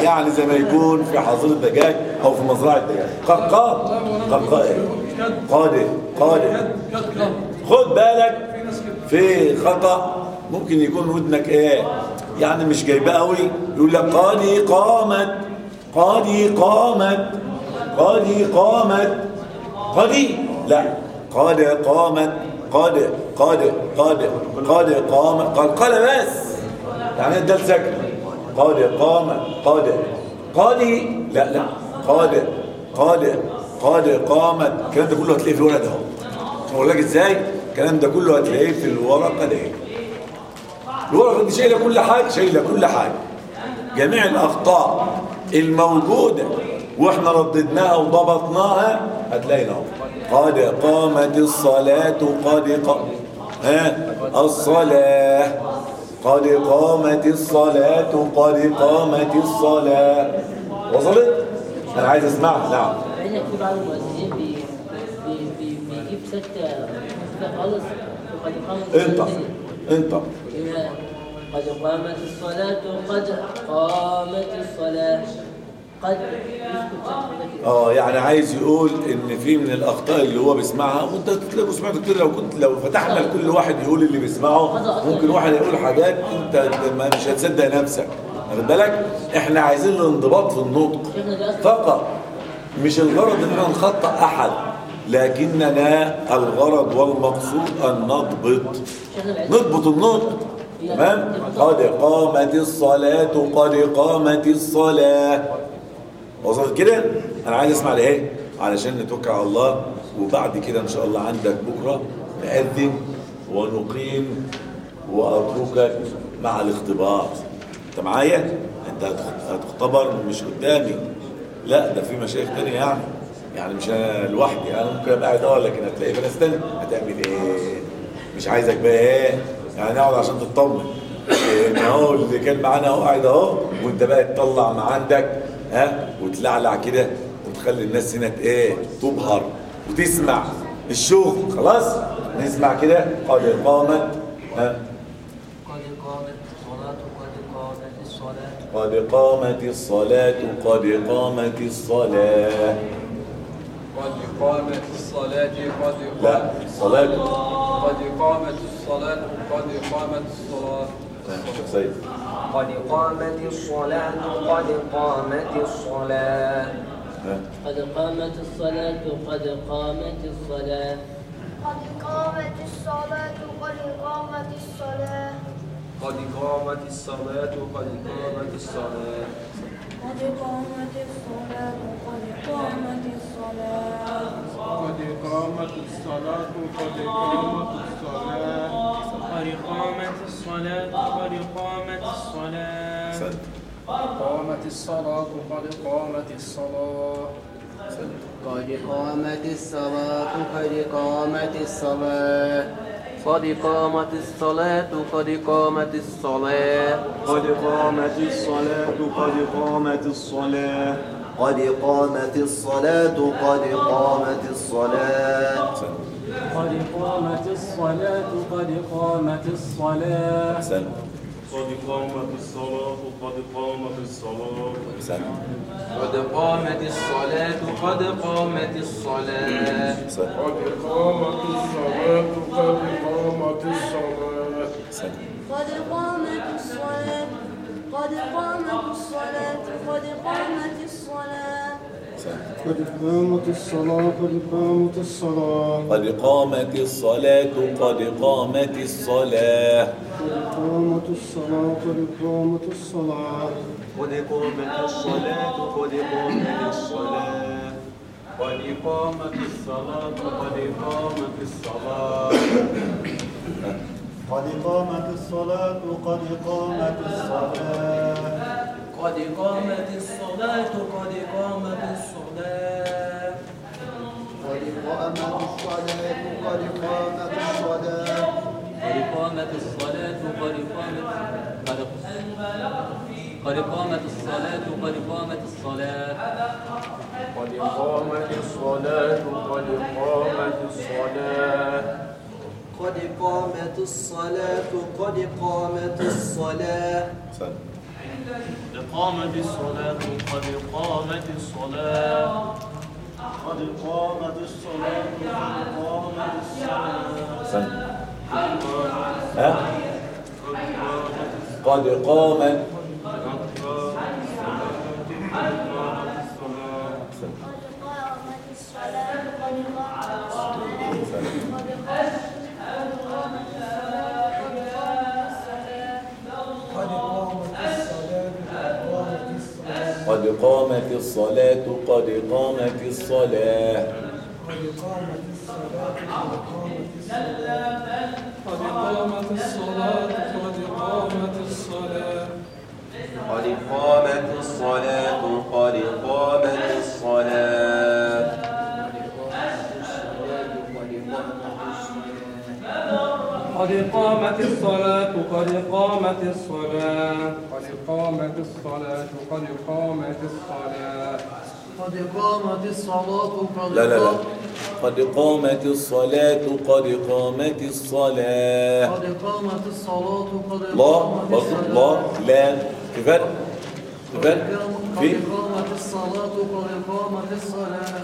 يعني زي ما يكون في حظيرة دجاج أو في مزرعة دجاج ققا ققا إيه؟ قادر قادر خد بالك في خطأ ممكن يكون ودنك إيه؟ يعني مش جايبة قوي يقول لك قادي قامت. قادي قامت. قادي قامت. قادي لا. قاد قامت قاد قاد قاد قاد قامت قال قال بس. يعني الدال ساكنه قاد قامت قاد قادي لا لا. قاد قاد قاد قامت. الكلام ده كله هتلاقيه في الورقه ده أقول لك إزاي؟ الكلام ده كله هتلاقيه في الورقه ده. الورقه دي شايلة كل حاجة شايلة كل حاجة. جميع الأخطاء الموجودة وإحنا رددناها وضبطناها هتلاقينا اهو قد قامت الصلاة قد قام ها؟ الصلاة. قد قامت الصلاة قد قامت الصلاة. وصلت؟ أنا عايز أسمعها. نعم. عندك في بعض المؤسسين بي بي بيجيب ستة ستة خالص؟ وقد قامت انت انت قد قامت الصلاة قد قامت الصلاة. قد. آه يعني عايز يقول إن في من الأخطاء اللي هو بيسمعها وأنت تلاقوا سمعت كتير لو كنت لو فتحنا لكل واحد يقول اللي بيسمعه ممكن واحد يقول حاجات أنت مش هتصدق نفسك. واخد بالك؟ إحنا عايزين الانضباط في النطق. فقط. مش الغرض إن إحنا أحد لكننا الغرض والمقصود أن نضبط. نضبط النطق. تمام؟ قد قامت الصلاة قد قامت الصلاة. وصلت كده. أنا عايز أسمع لإيه؟ علشان نتوكل على الله وبعد كده إن شاء الله عندك بكرة نأذن ونقيم واتركك مع الاختبار. أنت معايا؟ أنت هتخ- هتختبر مش قدامي. لا ده في مشايخ تانية يعني. يعني مش أنا لوحدي. أنا ممكن أبقى قاعد أه لكن هتلاقي في ناس هتعمل إيه؟ مش عايزك بقى إيه؟ يعني اقعد عشان تطمن. إيه، ان هو اللي كان معانا أهو قاعد أهو وأنت بقى تطلع ما عندك. ها؟ وتلعلع كده وتخلي الناس هنا إيه؟ تبهر. وتسمع الشغل خلاص؟ نسمع كده. قد قامت ها؟ قد قامت الصلاة قد قامت الصلاة. قد قامت الصلاة قد قامت الصلاة. قد قامت الصلاة قد لا الصلاة. قد قامت الصلاة قد قامت الصلاة قد قامت الصلاة قد قامت الصلاة ها قد قامت الصلاة قد قامت الصلاة قد قامت الصلاة قد قامت الصلاة قد قامت الصلاة قد قامت الصلاة قد قامت الصلاة قد قامت الصلاة قد قامت الصلاة قد قامت الصلاة قد قامت الصلاة قد قامت الصلاة أحسنت قامت الصلاة قد قامت الصلاة قد قامت الصلاة قد قامت الصلاة قد قامت الصلاة قد قامت الصلاة قد قامت الصلاة قد قامت الصلاة قد قامت الصلاة قد قامت الصلاة قد قامت الصلاة قد قامت الصلاة أحسنت قد قامت الصلاة قد قامت الصلاة أحسنت قد قامت الصلاة قد قامت الصلاة أحسنت قد قامت الصلاة قد قامت الصلاة أحسنت قد قامت الصلاة قد قامت الصلاة قد قامت الصلاة قد قامت الصلاة قد قامت الصلاة قد قامت الصلاة قد قامت الصلاة قد قامت الصلاة قد قامت الصلاة قد قامت الصلاة قد قامت الصلاة قد قامت الصلاة قد قامت الصلاة قد قامت الصلاة قد قامت الصلاة قد قامت الصلاة قد قامت الصلاة قد قامت الصلاة قد قامت الصلاة قد قامت الصلاة قد قامت قد قد قامت الصلاة قد قامت الصلاة قد قامت الصلاة قد قامت الصلاة قد قامت الصلاة قد قامت الصلاة قامت الصلاة قد قامت الصلاة. قد قامت الصلاة قد قامت الصلاة. ها قد قامت أحسنت قد قامت الصلاة قد قامت الصلاة قد قامت قد قامت الصلاة قد قامت الصلاة قد قامت الصلاة قد قامت الصلاة. قد قامت الصلاة قد قامت الصلاة. قد قامت الصلاة قد قامت الصلاة. قد قامت الصلاة قد قامت الصلاة قد قامت الصلاة قد قامت الصلاة قد قامت الصلاة قد لا لا لا قد قامت الصلاة قد قامت الصلاة قد قامت الصلاة قد الله قامت الصلاة الله لا في فرق في فرق قد في قامت الصلاة قد قامت الصلاة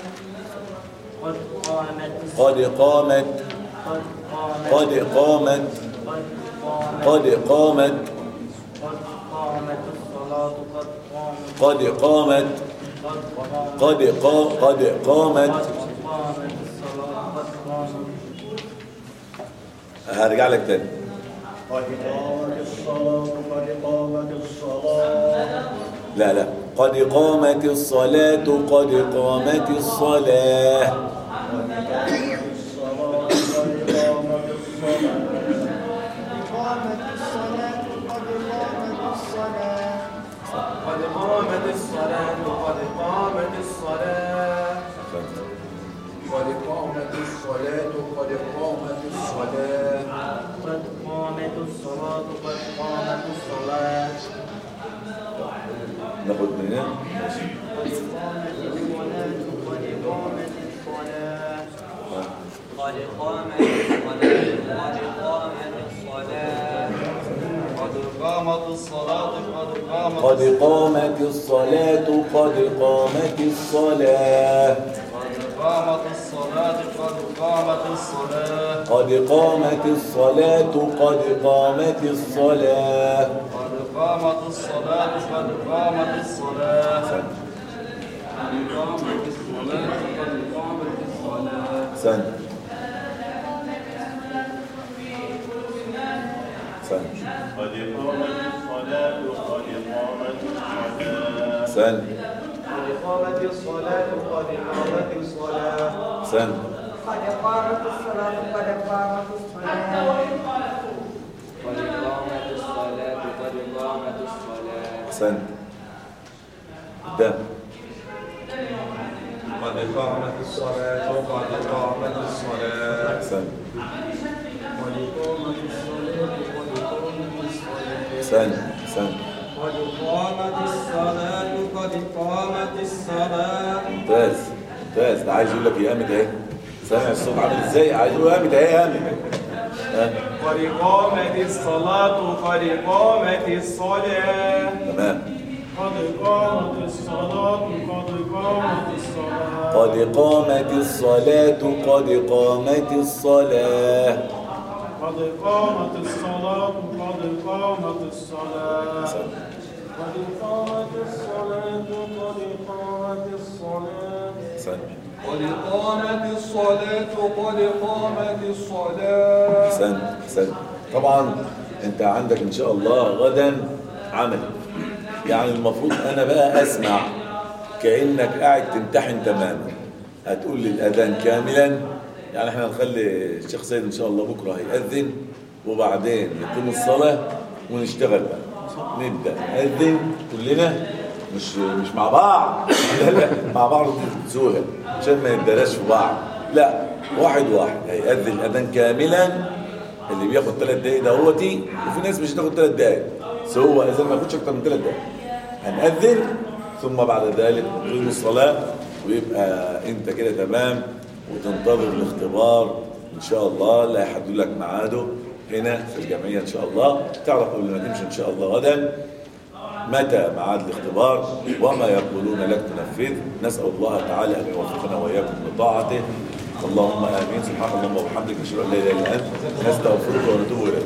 قد قامت قامت قد قامت قد قامت قد قامت قد قامت قد قامت قد قامت قد قا قد قامت هرجع لك تاني. قد قامت الصلاة قد الصلاة لا لا. قد قامت الصلاة قد قامت الصلاة. الصلاة قد قامت الصلاة ناخد من هنا قد قامت الصلاة قد قامت الصلاة قد قامت الصلاة قد قامت الصلاة. قامت الصلاة قد قامت الصلاة. قد قامت الصلاة قد قامت الصلاة. قد قامت الصلاة قد قامت الصلاة. قد قامت الصلاة قد قامت الصلاة سن. سن. قد قامت الصلاة قد قامت الصلاة. سن. قد قامت الصلاة قد قامت الصلاة. سن. قد قامت الصلاة قد قامت الصلاة. قد قامت الصلاة قد قامت الصلاة. سن. قدام قد قامت الصلاة قد قامت الصلاة. سن. قد قامت الصلاة قد قامت الصلاة. سن. سن. قد قامت الصلاة قد قامت الصلاة. ممتاز ممتاز. ده عايز يقول لك يا قامت اهي سامع الصوت عامل إزاي؟ عايز يقول قامت اهي قامت قد قامت الصلاة قد قامت الصلاة. تمام. قد قامت الصلاة قد قامت الصلاة. قد قامت الصلاة قد قامت الصلاة. قد قامت الصلاة قد قامت الصلاة. قد قامت الصلاة قد قامت الصلاة. قد قامت الصلاة قد قامت الصلاة. سن سن. طبعا انت عندك إن شاء الله غدا عمل يعني المفروض أنا بقى أسمع كأنك قاعد تمتحن تماما. هتقول لي الأذان كاملا؟ يعني إحنا هنخلي الشيخ سيد إن شاء الله بكرة هيأذن وبعدين يقيم الصلاة ونشتغل بقى. نبدأ. نأذن كلنا مش مش مع بعض. لا لا مع بعض بسهوله عشان ما نتدلاش في بعض. لا واحد واحد. هيأذن الاذان كاملا. اللي بياخد ثلاث دقايق ده هو تي وفي ناس مش هتاخد ثلاث دقايق. بس هو ما ياخدش أكتر من ثلاث دقايق. هنأذن ثم بعد ذلك نقيم الصلاة ويبقى أنت كده تمام. وتنتظر الاختبار إن شاء الله اللي هيحددوا لك ميعاده هنا في الجمعية إن شاء الله. تعرف قبل ما تمشي إن شاء الله غدا متى ميعاد الاختبار وما يقولون لك تنفذ نسأل الله تعالى أن يوفقنا وإياكم لطاعته اللهم آمين. سبحانك اللهم وبحمدك نشهد أن لا إله إلا أنت. نستغفرك ونتوب إليك.